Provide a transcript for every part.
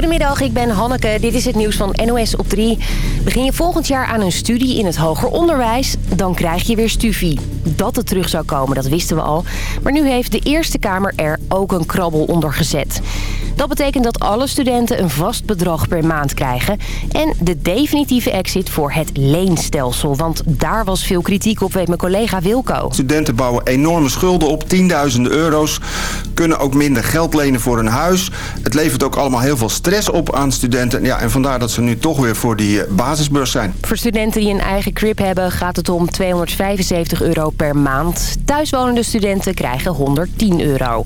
Goedemiddag, ik ben Hanneke. Dit is het nieuws van NOS op 3. Begin je volgend jaar aan een studie in het hoger onderwijs, dan krijg je weer stufie. Dat het terug zou komen, dat wisten we al. Maar nu heeft de Eerste Kamer er ook een krabbel onder gezet. Dat betekent dat alle studenten een vast bedrag per maand krijgen. En de definitieve exit voor het leenstelsel. Want daar was veel kritiek op, weet mijn collega Wilco. Studenten bouwen enorme schulden op, tienduizenden euro's. Kunnen ook minder geld lenen voor hun huis. Het levert ook allemaal heel veel stress op aan studenten. Ja, en vandaar dat ze nu toch weer voor die eh, basisbeurs zijn. Voor studenten die een eigen crib hebben gaat het om 275 euro per maand. Thuiswonende studenten krijgen 110 euro.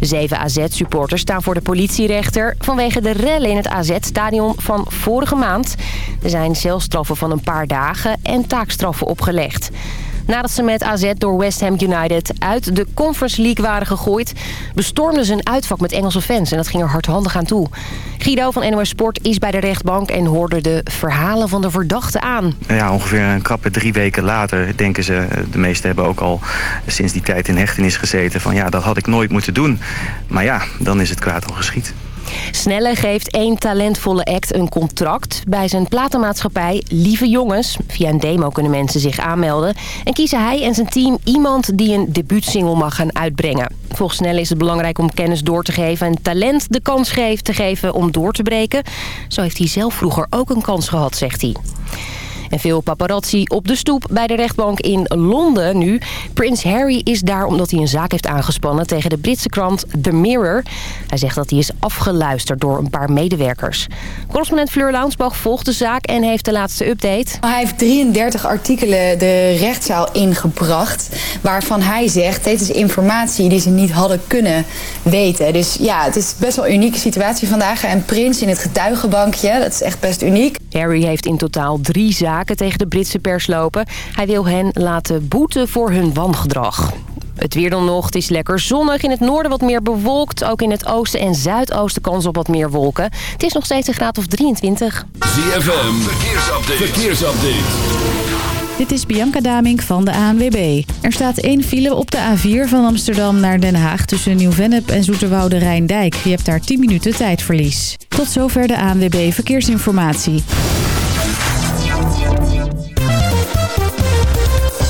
Zeven AZ-supporters staan voor de politierechter vanwege de rellen in het AZ-stadion van vorige maand. Er zijn celstraffen van een paar dagen en taakstraffen opgelegd. Nadat ze met AZ door West Ham United uit de Conference League waren gegooid... bestormden ze een uitvak met Engelse fans en dat ging er hardhandig aan toe. Guido van NOS Sport is bij de rechtbank en hoorde de verhalen van de verdachte aan. Ja, ongeveer een krappe drie weken later denken ze... de meesten hebben ook al sinds die tijd in hechtenis gezeten... van ja, dat had ik nooit moeten doen. Maar ja, dan is het kwaad al geschied. Snelle geeft één talentvolle act een contract bij zijn platenmaatschappij Lieve Jongens. Via een demo kunnen mensen zich aanmelden. En kiezen hij en zijn team iemand die een debuutsingle mag gaan uitbrengen. Volgens Snelle is het belangrijk om kennis door te geven... en talent de kans geeft te geven om door te breken. Zo heeft hij zelf vroeger ook een kans gehad, zegt hij. En veel paparazzi op de stoep bij de rechtbank in Londen nu. Prins Harry is daar omdat hij een zaak heeft aangespannen tegen de Britse krant The Mirror. Hij zegt dat hij is afgeluisterd door een paar medewerkers. Correspondent Fleur Launsbach volgt de zaak en heeft de laatste update. Hij heeft 33 artikelen de rechtszaal ingebracht... waarvan hij zegt, dit is informatie die ze niet hadden kunnen weten. Dus ja, het is best wel een unieke situatie vandaag. En Prins in het getuigenbankje, dat is echt best uniek. Harry heeft in totaal drie zaken tegen de Britse pers lopen. Hij wil hen laten boeten voor hun wangedrag. Het weer dan nog. Het is lekker zonnig. In het noorden wat meer bewolkt. Ook in het oosten en zuidoosten kans op wat meer wolken. Het is nog steeds een graad of 23. ZFM. Verkeersupdate. Verkeersupdate. Dit is Bianca Damink van de ANWB. Er staat één file op de A4 van Amsterdam naar Den Haag... tussen Nieuw-Vennep en Zoeterwoude Rijndijk. Je hebt daar 10 minuten tijdverlies. Tot zover de ANWB Verkeersinformatie.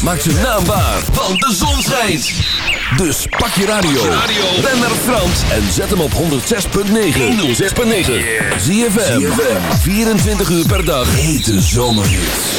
Maak zijn naam waar, want de zon schijnt. Dus pak je radio. Ben naar Frans en zet hem op 106.9. 106.9. ZFM. 24 uur per dag. Hete zomerhits.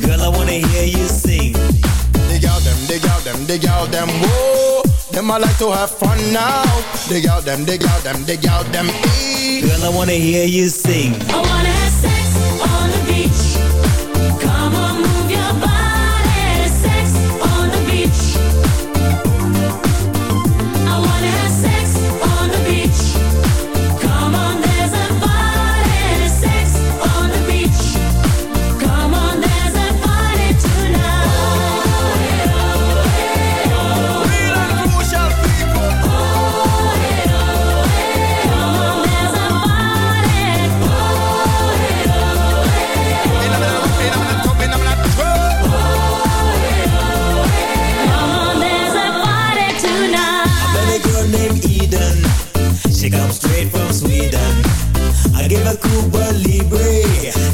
Girl, I wanna hear you sing. Dig out them, dig out them, dig out them, whoa. Them I like to have fun now. Dig out them, dig out them, dig out them. Girl, I wanna hear you sing. I wanna sing.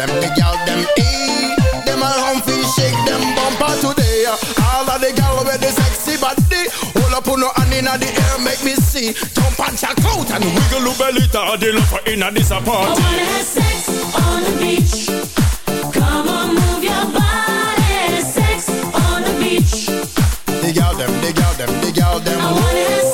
them, the gal them eat. Them all humpy, shake them bumper today. All of the gal with the sexy body. Hold up on hand the air, make me see. Jump and wiggle your belly. The love. I wanna have sex on the beach. Come on, move your body. Sex on the beach. The gal them, the gal them, the gal them. I wanna have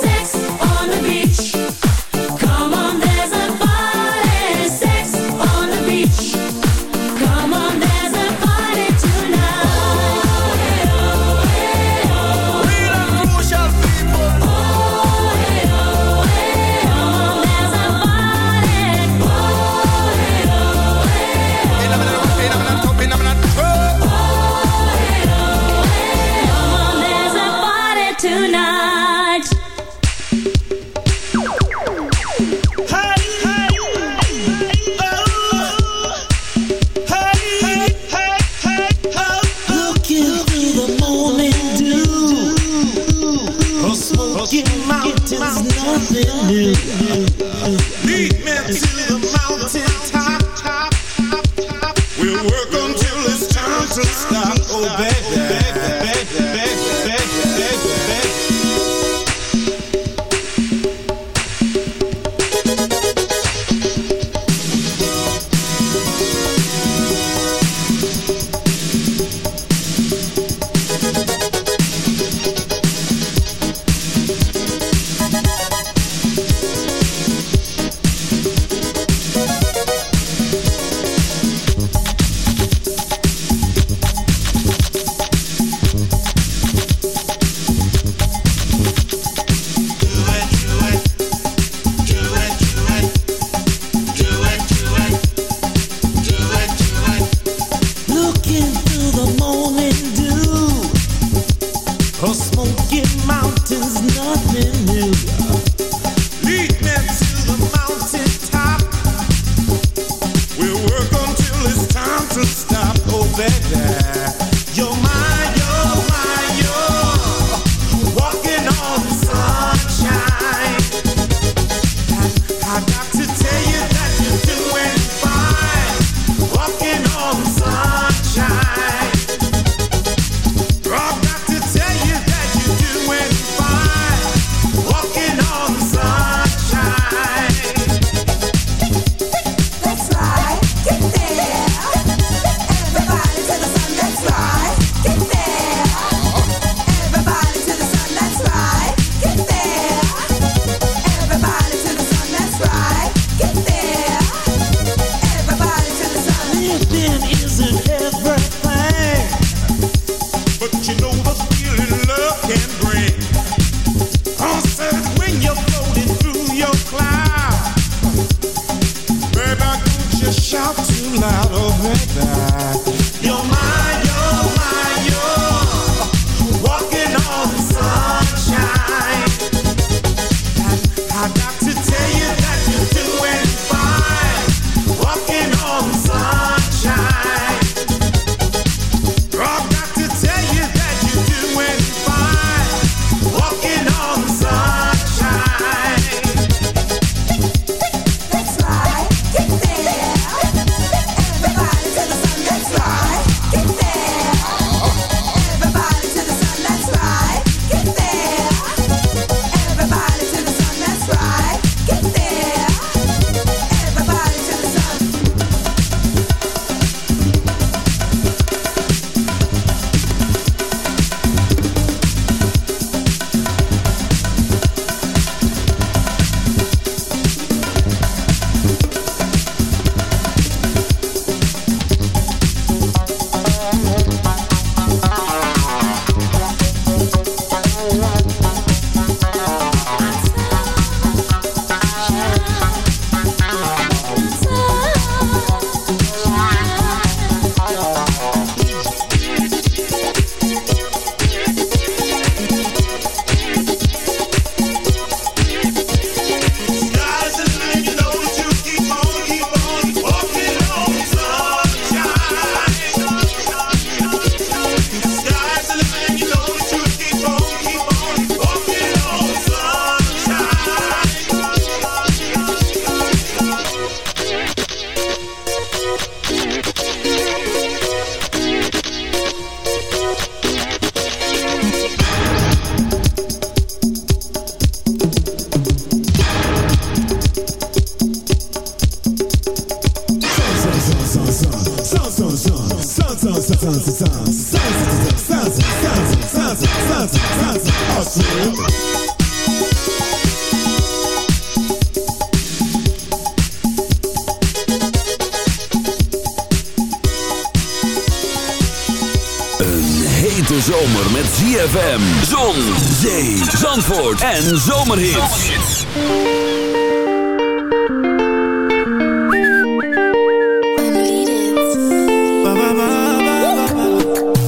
zee, zandvoort en zomerhits.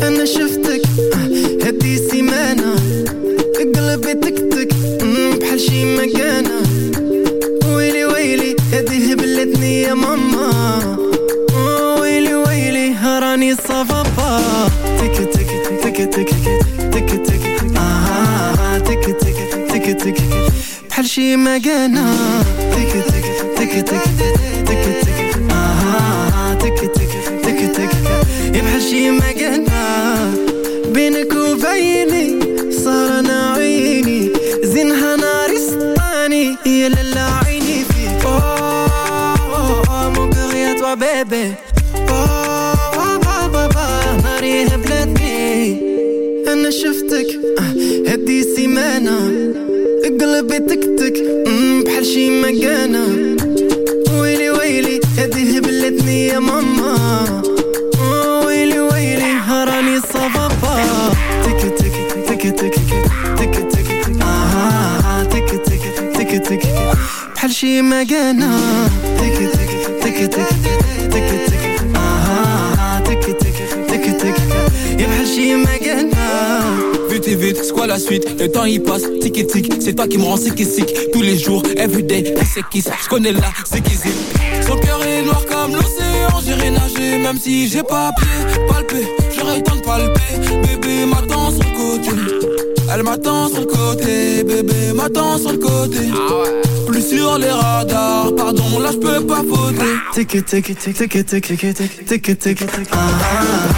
أنا شفتك هدي سيمانة قلبي تكتك مم، بحال شي مكانة ويلي ويلي هدي هبلتني يا ماما ويلي ويلي راني صفافا شي مكانة تك تك تك تك تك تك آه تك تك تك تك. يا بحال شي مكانة بينك وبيني مكانة ويلي ويلي هدي هبلتني يا ماما. ويلي ويلي راني صفافا تك تك تك تك تك تك آه تك تك تك تك. بحال شي مكانة تك تك تك la suite. Le temps il passe, tic et tic C'est toi qui me rends sick et sick. Tous les jours, everyday, qui c'est qui Je connais là, c'est qui Son cœur est noir comme l'océan. J'irai nager même si j'ai pas pied Palper, j'aurais le temps de palper. Bébé m'attend sur le côté. Elle m'attend sur le côté. Bébé m'attend sur le côté. Plus sur les radars. Pardon, là je peux pas voter Tic tic tic tic tic tic tic tic tic ah tic tic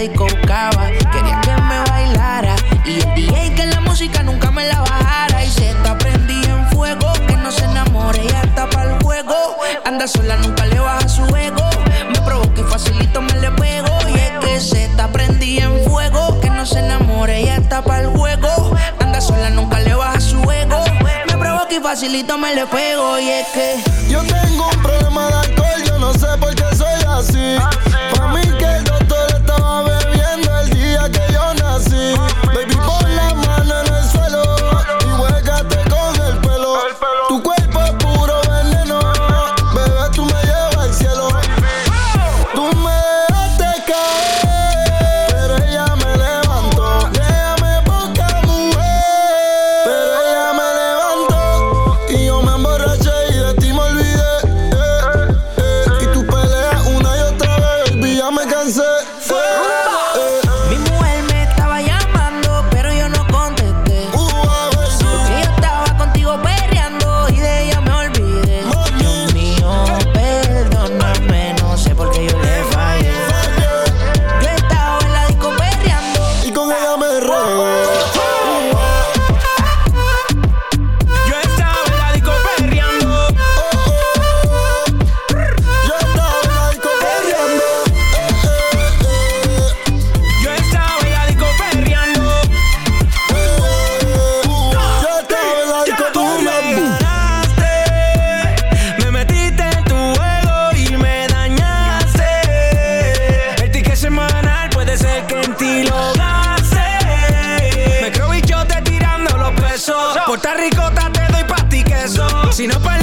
disco buscaba. Quería que me bailara y el DJ que la música nunca me la bajara. Y se prendí en fuego, que no se enamore y hasta para el juego. Anda sola, nunca le baja su ego. Me provoca y facilito me le pego. Y es que se prendí en fuego, que no se enamore y hasta para el juego. Anda sola, nunca le baja su ego. Me provoca y facilito me le pego. Y es que yo tengo un problema de alcohol, yo no sé por qué soy así. está rico, te doy pa' ti queso. Si no pa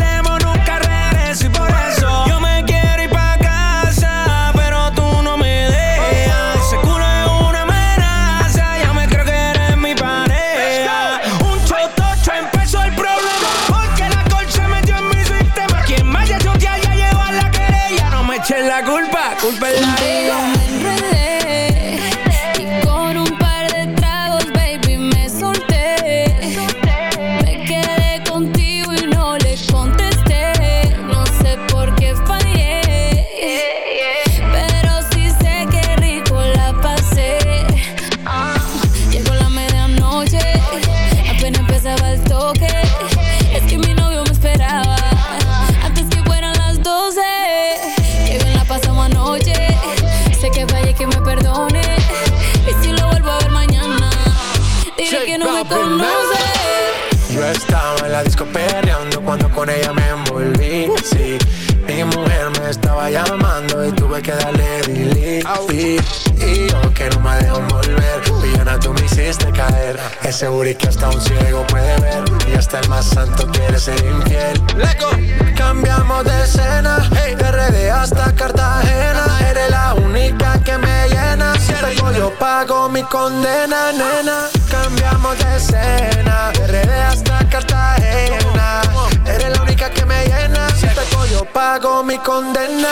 Y, yo que no me dejo volver Villana, tú me hiciste caer. Es seguro que hasta un ciego puede ver. Y hasta el más santo quiere ser infiel. Leco. Cambiamos de escena. Hey. De RD hasta Cartagena. Eres la única que me llena. Si pego yo pago mi condena, nena. Cambiamos de escena. De RD hasta Cartagena. Eres la única que me llena. Si pego yo pago mi condena.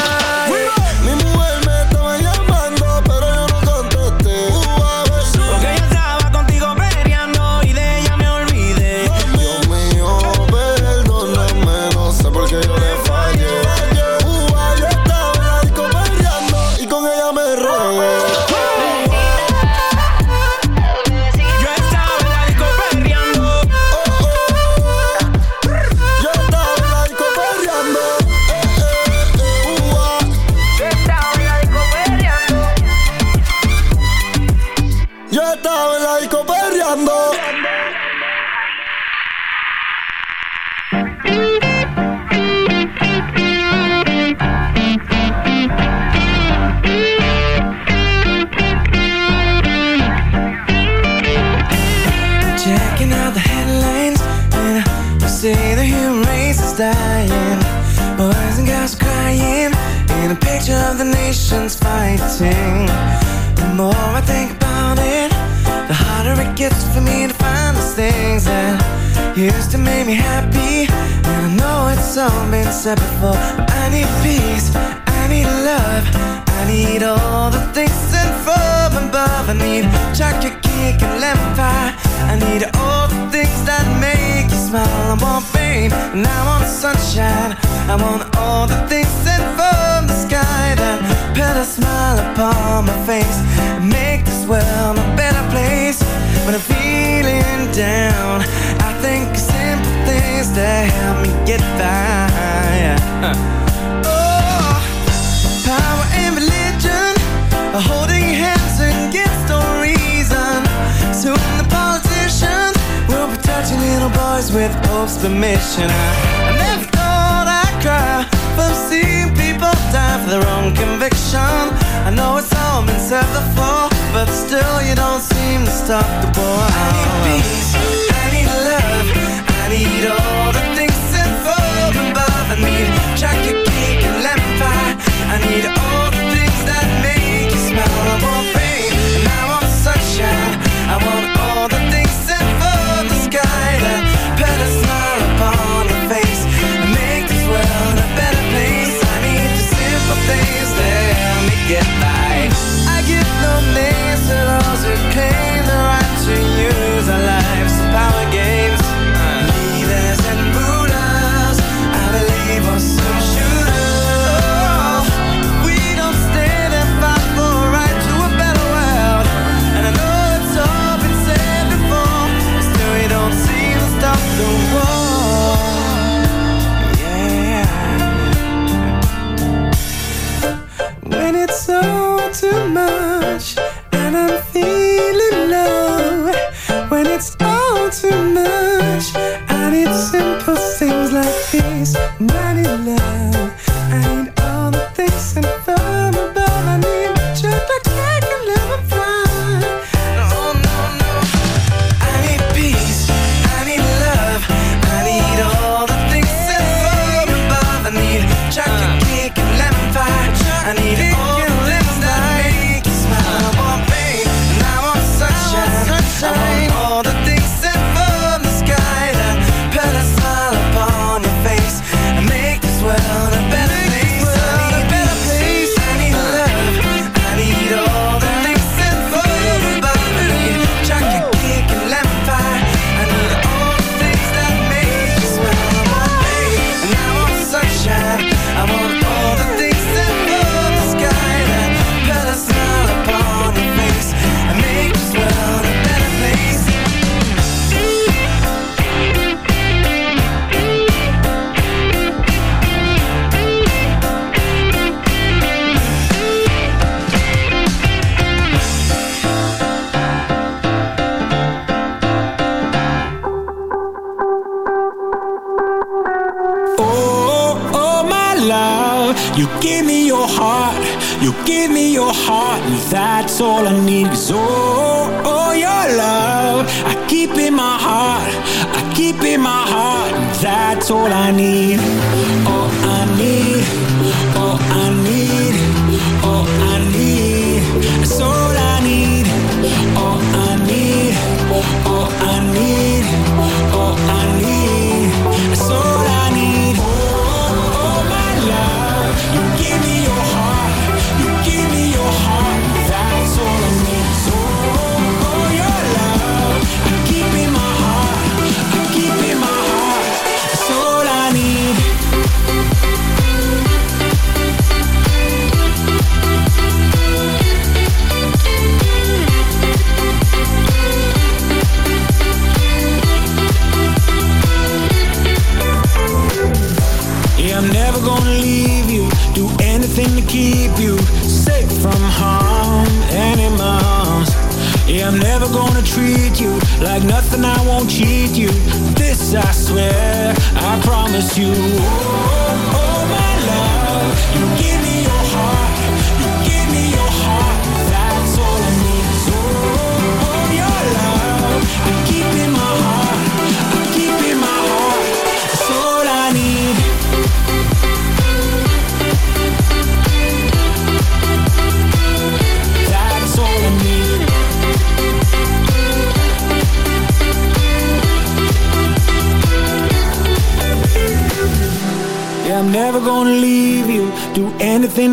Mi mujer stop the boy. I need peace, I need love I need all the things that fall above. I need chocolate cake and lemon pie. I need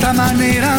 esta manera,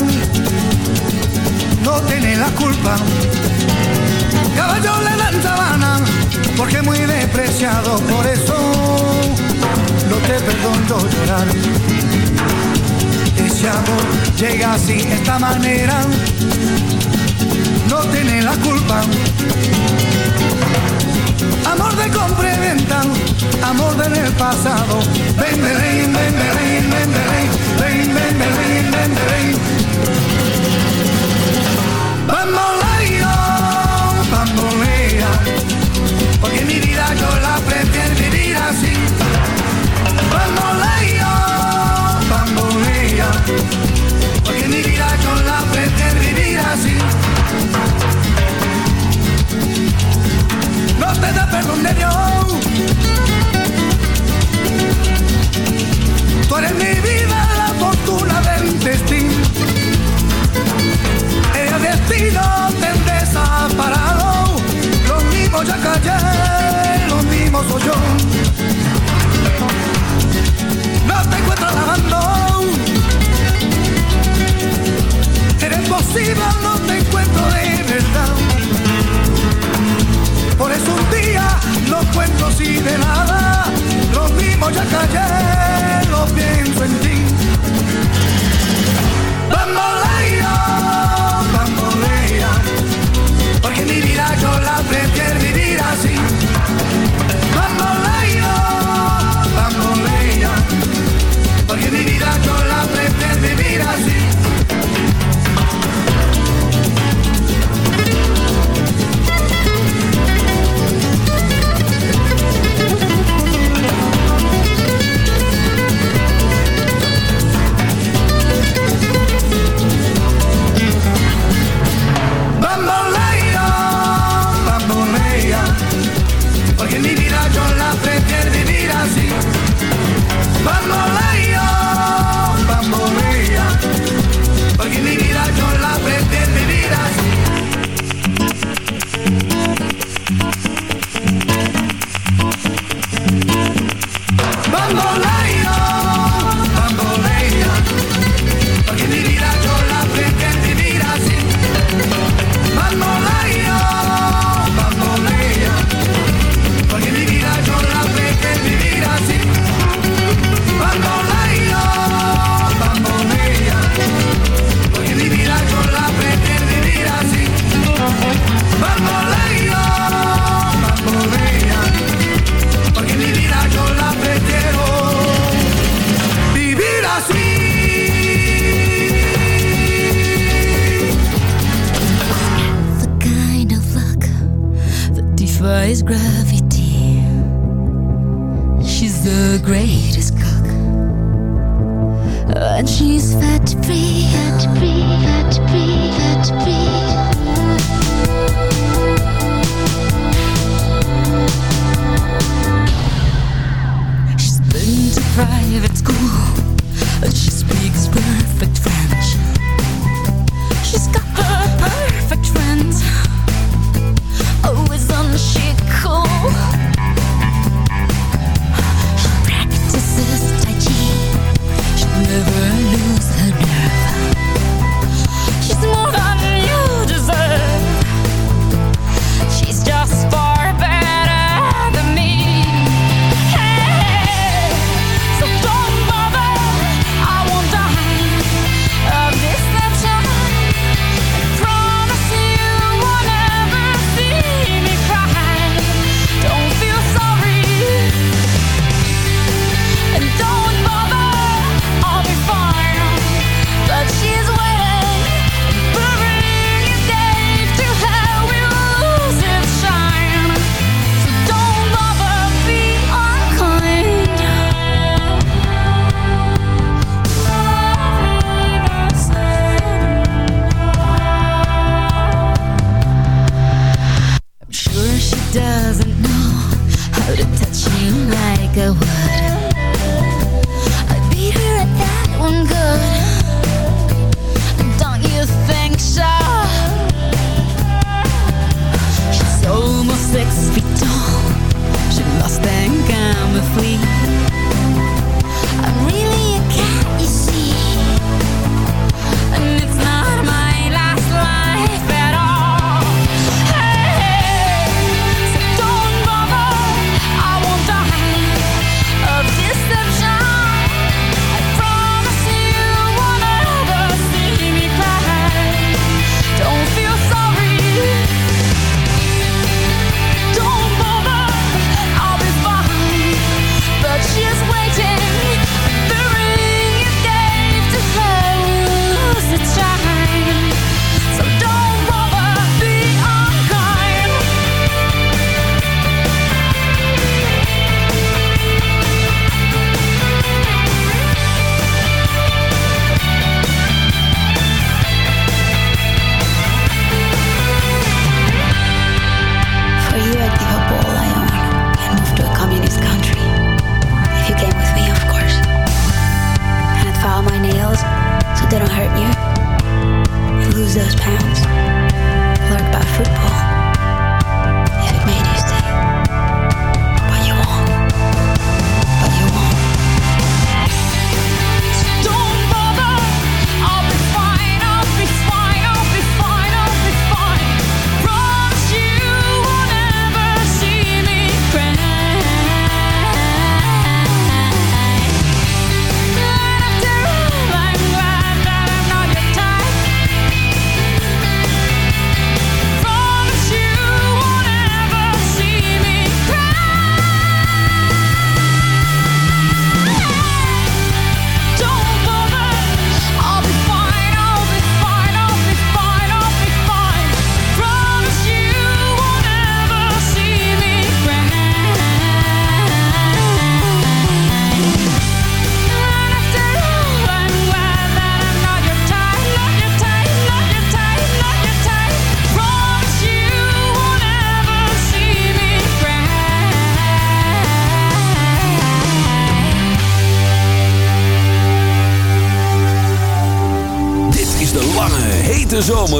doesn't know how to touch you like I would I beat her at that one good. Don't you think so? She's almost six feet tall. She must think I'm a flea.